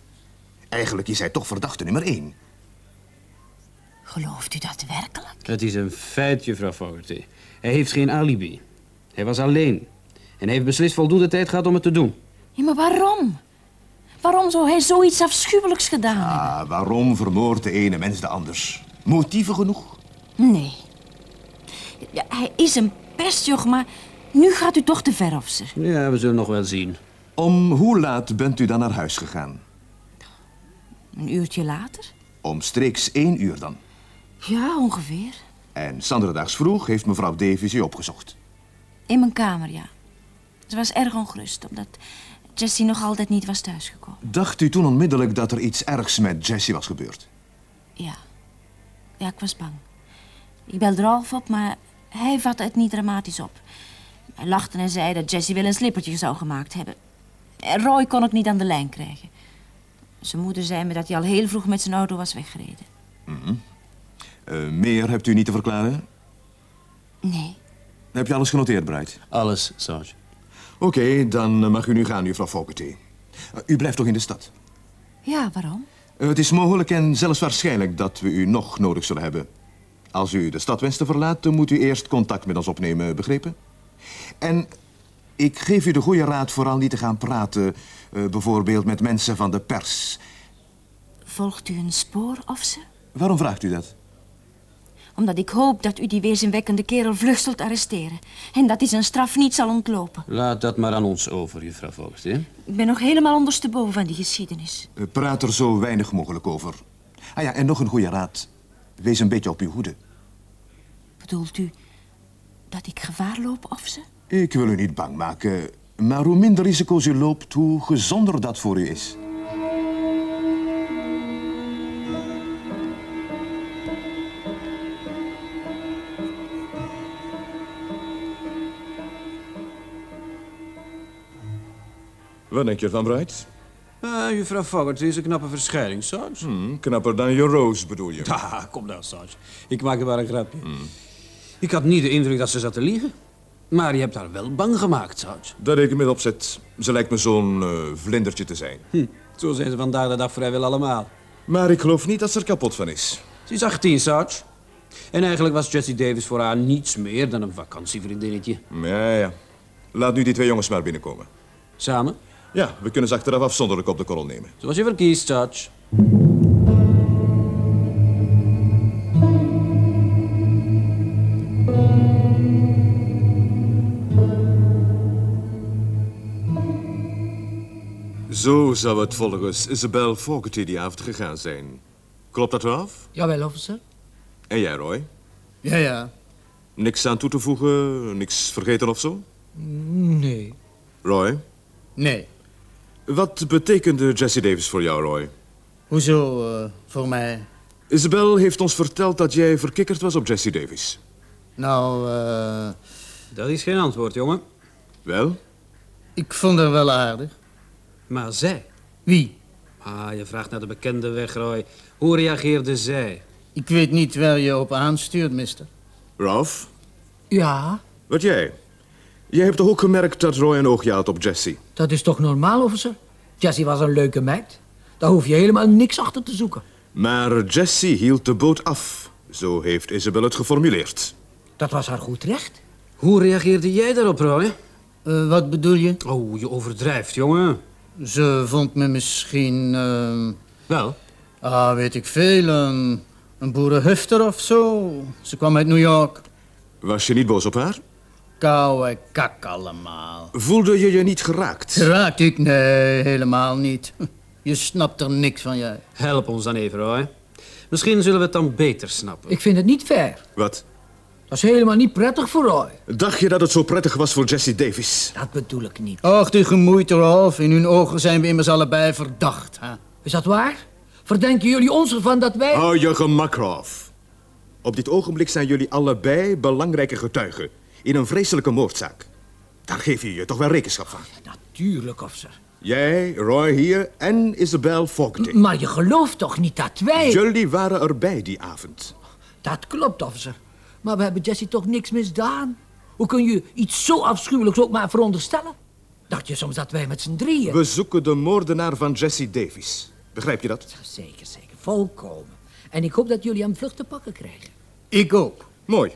Eigenlijk is hij toch verdachte nummer één. Gelooft u dat werkelijk? Het is een feit, juffrouw Fogarty. Hij heeft geen alibi. Hij was alleen. En hij heeft beslist voldoende tijd gehad om het te doen. Ja, maar waarom? Waarom zou hij zoiets afschuwelijks gedaan hebben? Ah, waarom vermoordt de ene mens de anders? Motieven genoeg? Nee. Ja, hij is een pestjoch, maar nu gaat u toch te ver, officer. Ja, we zullen nog wel zien. Om hoe laat bent u dan naar huis gegaan? Een uurtje later? Omstreeks één uur dan. Ja, ongeveer. En zanderdags vroeg heeft mevrouw Davies u opgezocht. In mijn kamer, ja. Ze was erg ongerust, omdat Jessie nog altijd niet was thuisgekomen. Dacht u toen onmiddellijk dat er iets ergs met Jessie was gebeurd? Ja. Ja, ik was bang. Ik belde Ralph op, maar hij vatte het niet dramatisch op. Hij lachte en zei dat Jessie wel een slippertje zou gemaakt hebben. En Roy kon het niet aan de lijn krijgen. Zijn moeder zei me dat hij al heel vroeg met zijn auto was weggereden. Eh, meer hebt u niet te verklaren? Nee. Heb je alles genoteerd, Bright? Alles, Sarge. Oké, dan mag u nu gaan, juffrouw Fogarty. Eh, u blijft toch in de stad? Ja, waarom? Eh, het is mogelijk en zelfs waarschijnlijk dat we u nog nodig zullen hebben. Als u de stad wenst te verlaten, moet u eerst contact met ons opnemen, begrepen? En ik geef u de goede raad vooral niet te gaan praten, eh, bijvoorbeeld met mensen van de pers. Volgt u een spoor, officer? Waarom vraagt u dat? Omdat ik hoop dat u die weerzinwekkende kerel vlug zult arresteren. En dat hij zijn straf niet zal ontlopen. Laat dat maar aan ons over, juffrouw Voogd, hè? Ik ben nog helemaal ondersteboven van die geschiedenis. Eh, Praat er zo weinig mogelijk over. Ah ja, en nog een goede raad. Wees een beetje op uw hoede. Bedoelt u dat ik gevaar loop, officer? Ik wil u niet bang maken, maar hoe minder risico's u loopt, hoe gezonder dat voor u is. Wat denk je ervan, Bright? Ah, juffrouw Foggart is een knappe verschijning, Sarge. Hmm, knapper dan je Rose, bedoel je? Ah, kom nou, Sarge. Ik maak er maar een grapje. Ik had niet de indruk dat ze zat te liegen. Maar je hebt haar wel bang gemaakt, Sarge. Daar reken ik met opzet. Ze lijkt me zo'n eh, vlindertje te zijn. Hm, zo zijn ze vandaag de dag vrijwel allemaal. Maar ik geloof niet dat ze er kapot van is. Ze is 18, Sarge. En eigenlijk was Jessie Davis voor haar niets meer dan een vakantievriendinnetje. Ja, ja. Laat nu die twee jongens maar binnenkomen. Samen, Ja, we kunnen ze achteraf afzonderlijk op de korrel nemen. zoals je verkiest, Sarge. Zo zou het volgens Isabel Fogarty die avond gegaan zijn. Klopt dat, Ralph? Jawel, officer. En jij, Roy? Ja, ja. Niks aan toe te voegen? Niks vergeten of zo? Nee. Roy? Nee. Wat betekende Jesse Davis voor jou, Roy? Hoezo eh, voor mij? Isabel heeft ons verteld dat jij verkikkerd was op Jesse Davis. Nou, eh, Dat is geen antwoord, jongen. Wel? ik vond haar wel aardig. Maar zij... Wie? Ah, je vraagt naar de bekende weg, Roy. Hoe reageerde zij? Ik weet niet waar je op aanstuurt, mister. Ralph? Ja, Wat jij? Jij hebt toch ook gemerkt dat Roy een oogje had op Jesse? dat is toch normaal, officer? Jessie was een leuke meid. Daar hoef je helemaal niks achter te zoeken. Maar Jesse hield de boot af. Zo heeft Isabel het geformuleerd. Dat was haar goed recht. Hoe reageerde jij daarop, Roy? Eh, wat bedoel je? Oh, je overdrijft, jongen. Ze vond me misschien, eh, Wel, ah, weet ik veel, een, een boerenhufter of zo. Ze kwam uit New York. Was je niet boos op haar? Koude kak allemaal. Voelde je je niet geraakt? Raakt ik? Nee, helemaal niet. Je snapt er niks van, jij. help ons dan even, Roy. Misschien zullen we het dan beter snappen. Ik vind het niet fair. Wat? Dat is helemaal niet prettig voor Roy. Dacht je dat het zo prettig was voor Jesse Davis? Dat bedoel ik niet. Och, die gemoeid, Rolf. In hun ogen zijn we immers allebei verdacht. Hè? Is dat waar? Verdenken jullie ons ervan dat wij... Hou je gemak, Ralph. Op dit ogenblik zijn jullie allebei belangrijke getuigen in een vreselijke moordzaak. Daar geef je je toch wel rekenschap van. Natuurlijk, officer. Jij, Roy hier en Isabel Fogarty. Maar je gelooft toch niet dat wij... Jullie waren erbij die avond. Dat klopt, officer. Maar we hebben Jessie toch niks misdaan? Hoe kun je iets zo afschuwelijks ook maar veronderstellen? Dacht je soms dat wij met z'n drieën... We zoeken de moordenaar van Jesse Davis. Begrijp je dat? Zeker, zeker. Volkomen. En ik hoop dat jullie hem vlug te pakken krijgen. Ik ook. Mooi.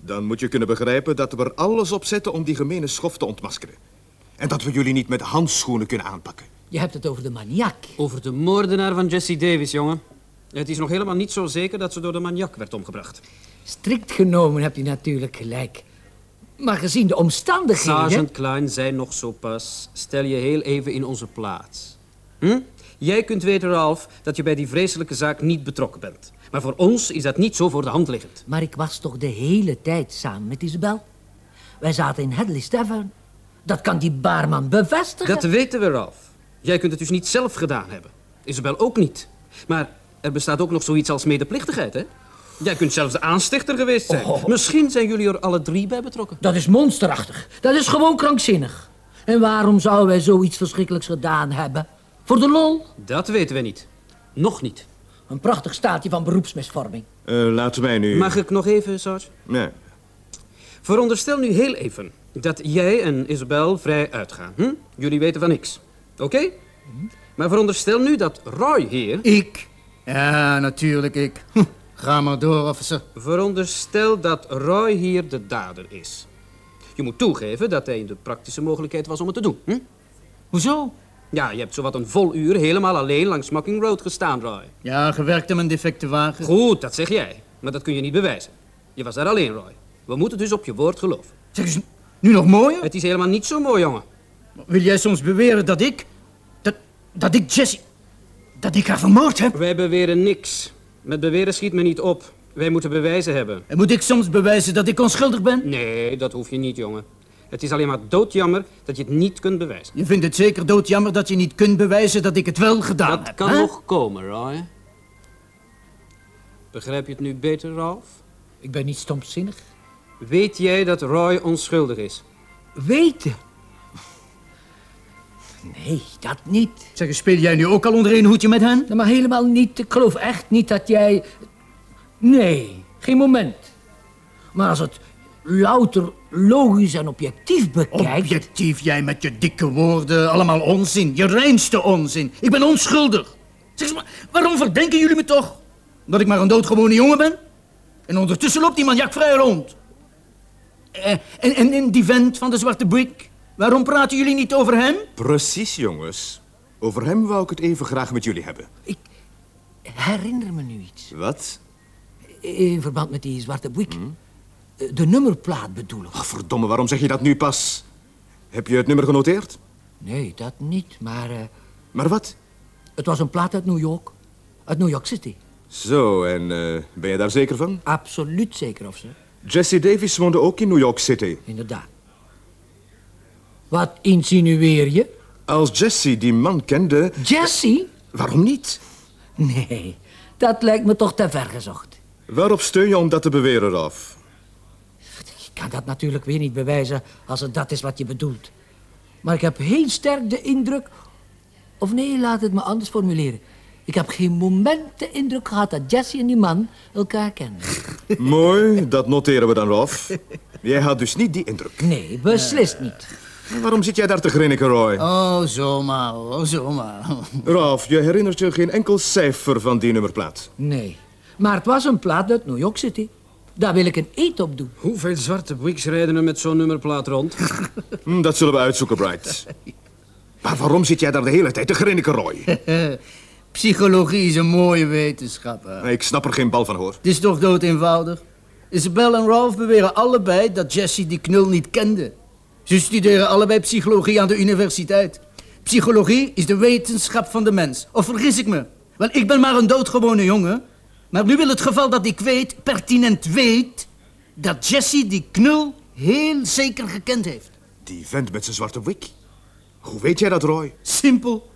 Dan moet je kunnen begrijpen dat we er alles op zetten om die gemene schof te ontmaskeren. En dat we jullie niet met handschoenen kunnen aanpakken. Je hebt het over de maniak. Over de moordenaar van Jesse Davis, jongen. Het is nog helemaal niet zo zeker dat ze door de maniak werd omgebracht. Strikt genomen hebt u natuurlijk gelijk. Maar gezien de omstandigheden... Sergeant Klein zei nog zo pas, stel je heel even in onze plaats. Hm? Jij kunt weten, Ralph, dat je bij die vreselijke zaak niet betrokken bent. Maar voor ons is dat niet zo voor de hand liggend. Maar ik was toch de hele tijd samen met Isabel? Wij zaten in Hadley Tavern. Dat kan die baarman bevestigen. Dat weten we, Ralph. Jij kunt het dus niet zelf gedaan hebben. Isabel ook niet. Maar er bestaat ook nog zoiets als medeplichtigheid, hè? Jij kunt zelfs de aanstichter geweest zijn. Oh. Misschien zijn jullie er alle drie bij betrokken. Dat is monsterachtig. Dat is gewoon krankzinnig. En waarom zouden wij zoiets verschrikkelijks gedaan hebben? Voor de lol? Dat weten we niet. Nog niet. Een prachtig staatje van beroepsmisvorming. Eh, laten wij nu... Mag ik nog even, Sarge? Nee. Veronderstel nu heel even dat jij en Isabel vrij uitgaan. Hm? Jullie weten van niks. Oké? Maar veronderstel nu dat Roy hier... Ik? Ja, natuurlijk ik. Hm, Ga maar door, officer. Veronderstel dat Roy hier de dader is. Je moet toegeven dat hij in de praktische mogelijkheid was om het te doen. Hm? Hoezo? Ja, je hebt zowat een vol uur helemaal alleen langs Mocking Road gestaan, Roy. Ja, gewerkt aan mijn defecte wagen. Goed, dat zeg jij. Maar dat kun je niet bewijzen. Je was daar alleen, Roy. We moeten dus op je woord geloven. Zeg eens, nu nog mooier? Het is helemaal niet zo mooi, jongen. Wil jij soms beweren dat ik... Dat, dat ik Jessie... Dat ik haar vermoord heb? Wij beweren niks. Met beweren schiet me niet op. Wij moeten bewijzen hebben. En moet ik soms bewijzen dat ik onschuldig ben? Nee, dat hoef je niet, jongen. Het is alleen maar doodjammer dat je het niet kunt bewijzen. Je vindt het zeker doodjammer dat je niet kunt bewijzen dat ik het wel gedaan Dat heb, kan hè? nog komen, Roy. Begrijp je het nu beter, Ralph? Ik ben niet stomzinnig. Weet jij dat Roy onschuldig is? Weten? Nee, dat niet. Zeg speel jij nu ook al onder één hoedje met hen? Nou, maar helemaal niet. Ik geloof echt niet dat jij... Nee, geen moment. Maar als het louter logisch en objectief bekijkt... Objectief, jij met je dikke woorden. Allemaal onzin. Je reinste onzin. Ik ben onschuldig. Zeg eens, maar waarom verdenken jullie me toch? Dat ik maar een doodgewone jongen ben? En ondertussen loopt die maniak vrij rond. Eh, en, en, en die vent van de zwarte brik? Waarom praten jullie niet over hem? Precies, jongens. Over hem wou ik het even graag met jullie hebben. Herinner me nu iets. Wat? In verband met die zwarte. Eh, De nummerplaat bedoel ik. Ach, verdomme, waarom zeg je dat nu pas? Heb je het nummer genoteerd? Nee, dat niet. Maar eh, Maar wat? het was een plaat uit New York. Uit New York City. Zo, en eh, ben je daar zeker van? Absoluut zeker of ze. Jesse Davis woonde ook in New York City. Inderdaad. Wat insinueer je? Als Jesse die man kende, Jesse? waarom niet? Nee, dat lijkt me toch te ver gezocht. Waarop steun je om dat te beweren, Ralph? Ik kan dat natuurlijk weer niet bewijzen als het dat is wat je bedoelt. Maar ik heb heel sterk de indruk... Of nee, laat het me anders formuleren. Ik heb geen moment de indruk gehad dat Jesse en die man elkaar kennen. Mooi, dat noteren we dan, Ralph. Jij had dus niet die indruk. Nee, beslist niet. Waarom zit jij daar te grinniken, Roy? Oh, zomaar. Oh, zomaar. Ralph, je herinnert je geen enkel cijfer van die nummerplaat. Nee. Maar het was een plaat uit New York City. Daar wil ik een eet op doen. Hoeveel zwarte wigs rijden er met zo'n nummerplaat rond? Hm, dat zullen we uitzoeken, Bright. Maar waarom zit jij daar de hele tijd te grinniken, Roy? Psychologie is een mooie wetenschap. hè. Ik snap er geen bal van, hoor. Het is toch dood eenvoudig? Isabel en Ralph beweren allebei dat Jesse die knul niet kende. Ze studeren allebei psychologie aan de universiteit. Psychologie is de wetenschap van de mens. Of vergis ik me? Wel, ik ben maar een doodgewone jongen. Maar nu wil het geval dat ik weet, pertinent weet... dat Jesse die knul heel zeker gekend heeft. Die vent met zijn zwarte wig. Hoe weet jij dat, Roy? Simpel.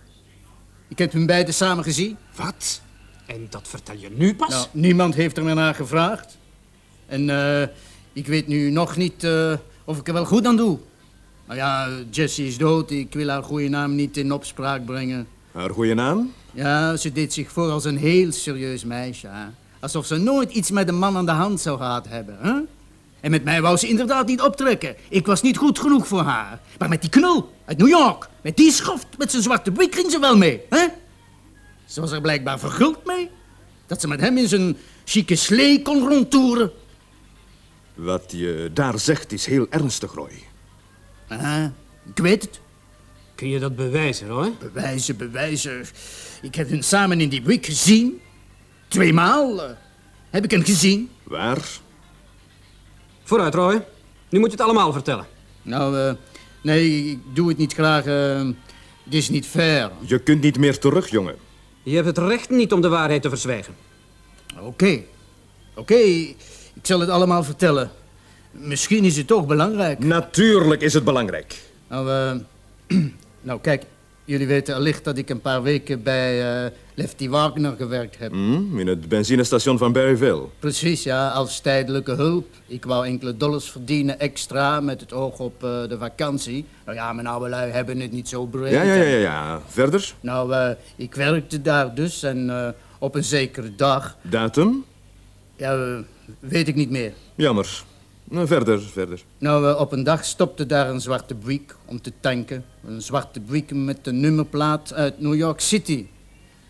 Ik heb hun beiden samen gezien. Wat? En dat vertel je nu pas? Nou, niemand heeft er me naar gevraagd. En eh, ik weet nu nog niet eh, of ik er wel goed aan doe. Maar ja, Jessie is dood. Ik wil haar goede naam niet in opspraak brengen. Haar goede naam? Ja, ze deed zich voor als een heel serieus meisje. Hè? Alsof ze nooit iets met een man aan de hand zou gehad hebben. Hè? En met mij wou ze inderdaad niet optrekken. Ik was niet goed genoeg voor haar. Maar met die knul uit New York, met die schoft, met zijn zwarte blik ging ze wel mee. Hè? Ze was er blijkbaar verguld mee. Dat ze met hem in zijn chique slee kon rondtoeren. Wat je daar zegt is heel ernstig, Roy. Aha, ik weet het. Kun je dat bewijzen, hoor? Bewijzen, bewijzen. Ik heb hen samen in die wik gezien. Tweemaal. eh, heb ik hem gezien? Waar? Vooruit, Roy. Nu moet je het allemaal vertellen. Nou, eh, nee, ik doe het niet graag. eh, het is niet fair. Je kunt niet meer terug, jongen. Je hebt het recht niet om de waarheid te verzwijgen. Oké. Oké, ik zal het allemaal vertellen. Misschien is het toch belangrijk. Natuurlijk is het belangrijk. Nou, eh, nou kijk, jullie weten allicht dat ik een paar weken bij eh, Lefty Wagner gewerkt heb. Hm, in het benzinestation van Berryville. Precies, ja, als tijdelijke hulp. Ik wou enkele dollars verdienen extra met het oog op eh, de vakantie. Nou ja, mijn oude lui hebben het niet zo breed. Ja, ja, ja, ja, ja. Verder? Nou, eh, ik werkte daar dus en op een zekere dag... Datum? Ja, weet ik niet meer. Jammer. Nou, verder, verder. Nou, eh, op een dag stopte daar een zwarte Buick om te tanken. Een zwarte Buick met de nummerplaat uit New York City.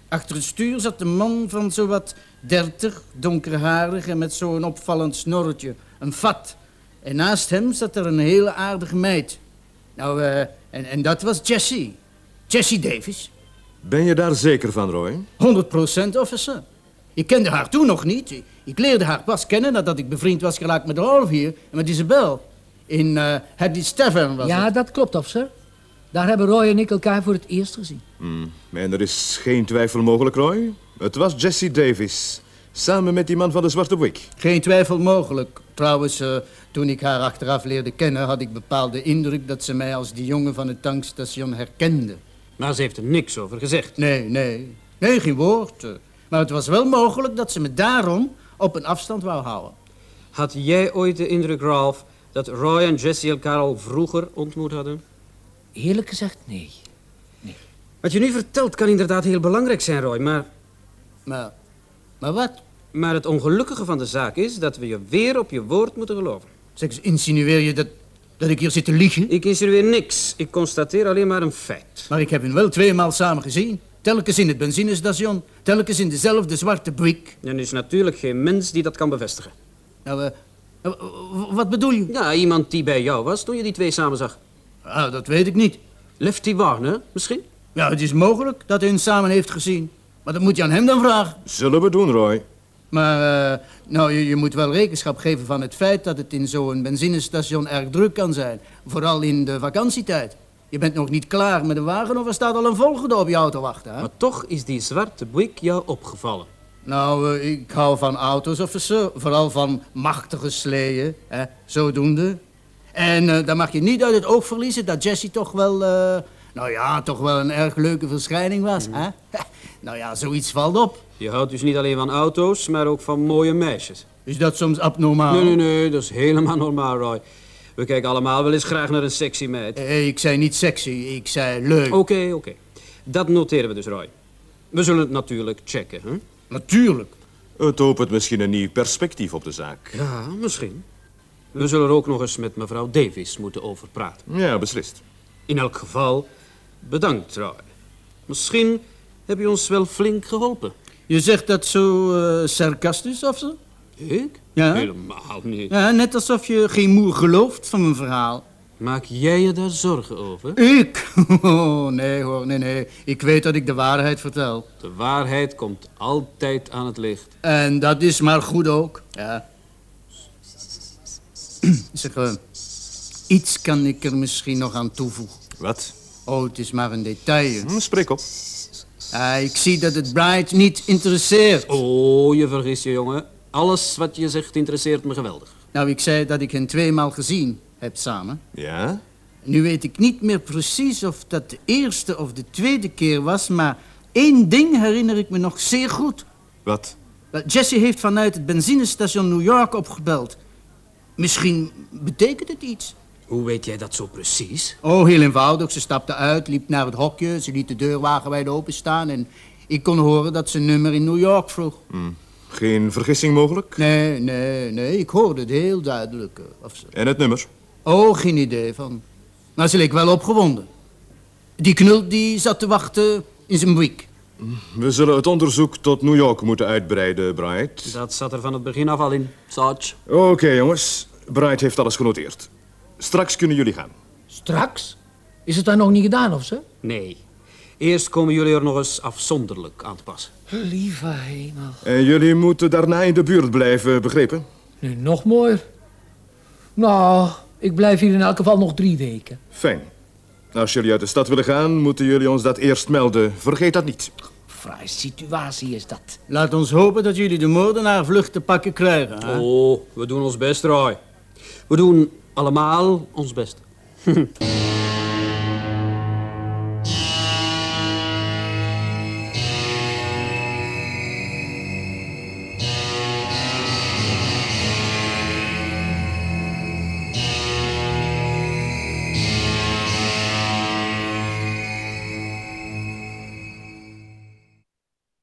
Achter het stuur zat een man van zowat dertig, donkerharig en met zo'n opvallend snorretje. Een fat. En naast hem zat er een hele aardige meid. Nou, eh, en, en dat was Jessie. Jessie Davis. Ben je daar zeker van, Roy? 100% officer. Ik kende haar toen nog niet. Ik leerde haar pas kennen nadat ik bevriend was geraakt met Rolf hier en met Isabel. In uh, Hadley's Tavern was Ja, het. dat klopt, officer. Daar hebben Roy en ik elkaar voor het eerst gezien. Hm. En er is geen twijfel mogelijk, Roy. Het was Jesse Davis. Samen met die man van de zwarte wig. Geen twijfel mogelijk. Trouwens, eh, toen ik haar achteraf leerde kennen, had ik bepaald de indruk dat ze mij als die jongen van het tankstation herkende. Maar ze heeft er niks over gezegd. Nee, nee. Nee, geen woord. Maar het was wel mogelijk dat ze me daarom op een afstand wou houden. Had jij ooit de indruk, Ralph, dat Roy en Jesse elkaar al vroeger ontmoet hadden? Eerlijk gezegd, nee. Wat je nu vertelt kan inderdaad heel belangrijk zijn, Roy, maar... Maar, maar wat? Maar het ongelukkige van de zaak is dat we je weer op je woord moeten geloven. Zeg, insinueer je dat, dat ik hier zit te liegen? Ik insinueer niks. Ik constateer alleen maar een feit. Maar ik heb hen wel tweemaal samen gezien. Telkens in het benzinestation, telkens in dezelfde zwarte Buick. En er is natuurlijk geen mens die dat kan bevestigen. Nou, eh, eh, wat bedoel je? Ja, iemand die bij jou was toen je die twee samen zag. Ah, dat weet ik niet. Lefty Warner, misschien? Ja, het is mogelijk dat hij hen samen heeft gezien. Maar dat moet je aan hem dan vragen. Zullen we doen, Roy? Maar, eh, nou, je, je moet wel rekenschap geven van het feit dat het in zo'n benzinestation erg druk kan zijn. Vooral in de vakantietijd. Je bent nog niet klaar met de wagen of er staat al een volgende op jou te wachten, hè? Maar toch is die zwarte Buick jou opgevallen. Nou, eh, ik hou van auto's, officer. Vooral van machtige sleeën, hè? Zodoende. En eh, dan mag je niet uit het oog verliezen dat Jessie toch wel... eh, nou ja, toch wel een erg leuke verschijning was, hè? nou ja, zoiets valt op. Je houdt dus niet alleen van auto's, maar ook van mooie meisjes. Is dat soms abnormaal? Nee, nee, nee, dat is helemaal normaal, Roy. We kijken allemaal wel eens graag naar een sexy meid. Eh, ik zei niet sexy, ik zei leuk. Oké, oké. Dat noteren we dus, Roy. We zullen het natuurlijk checken, hè? Natuurlijk. Het opent misschien een nieuw perspectief op de zaak. Ja, misschien. We zullen er ook nog eens met mevrouw Davis moeten over praten. Ja, beslist. In elk geval, bedankt, Roy. Misschien heb je ons wel flink geholpen. Je zegt dat zo eh, sarcastisch of zo? Ik? Ja. Helemaal niet. Ja, net alsof je geen moer gelooft van mijn verhaal. Maak jij je daar zorgen over? Ik? Oh, nee hoor, nee, nee. Ik weet dat ik de waarheid vertel. De waarheid komt altijd aan het licht. En dat is maar goed ook. Ja. zeg, eh, iets kan ik er misschien nog aan toevoegen. Wat? Oh, het is maar een detail. Hm, spreek op. Ah, ik zie dat het Bright niet interesseert. Oh, je vergist je, jongen. Alles wat je zegt interesseert me geweldig. Nou, ik zei dat ik hen tweemaal gezien heb samen. Ja? Nu weet ik niet meer precies of dat de eerste of de tweede keer was, maar één ding herinner ik me nog zeer goed. Wat? Jesse heeft vanuit het benzinestation New York opgebeld. Misschien betekent het iets. Hoe weet jij dat zo precies? Oh, heel eenvoudig. Ze stapte uit, liep naar het hokje, ze liet de deur wagenwijd openstaan en ik kon horen dat ze een nummer in New York vroeg. Geen vergissing mogelijk? Nee, nee, nee, ik hoorde het heel duidelijk. eh, Of ze... En het nummer? Oh, geen idee van. Maar ze leek wel opgewonden. Die knul die zat te wachten in zijn week. We zullen het onderzoek tot New York moeten uitbreiden, Bright. Dat zat er van het begin af al in. Sarge. Oké, jongens. Bright heeft alles genoteerd. Straks kunnen jullie gaan. Straks? Is het dan nog niet gedaan, of zo? Nee. Eerst komen jullie er nog eens afzonderlijk aan te passen. Lieve hemel. En jullie moeten daarna in de buurt blijven, begrepen? Nu nog mooier. Nou, ik blijf hier in elk geval nog drie weken. Fijn. Als jullie uit de stad willen gaan, moeten jullie ons dat eerst melden. Vergeet dat niet. Vrij situatie is dat. Laat ons hopen dat jullie de moordenaar vlug te pakken krijgen. Hè? Oh, we doen ons best, Roy. We doen allemaal ons best.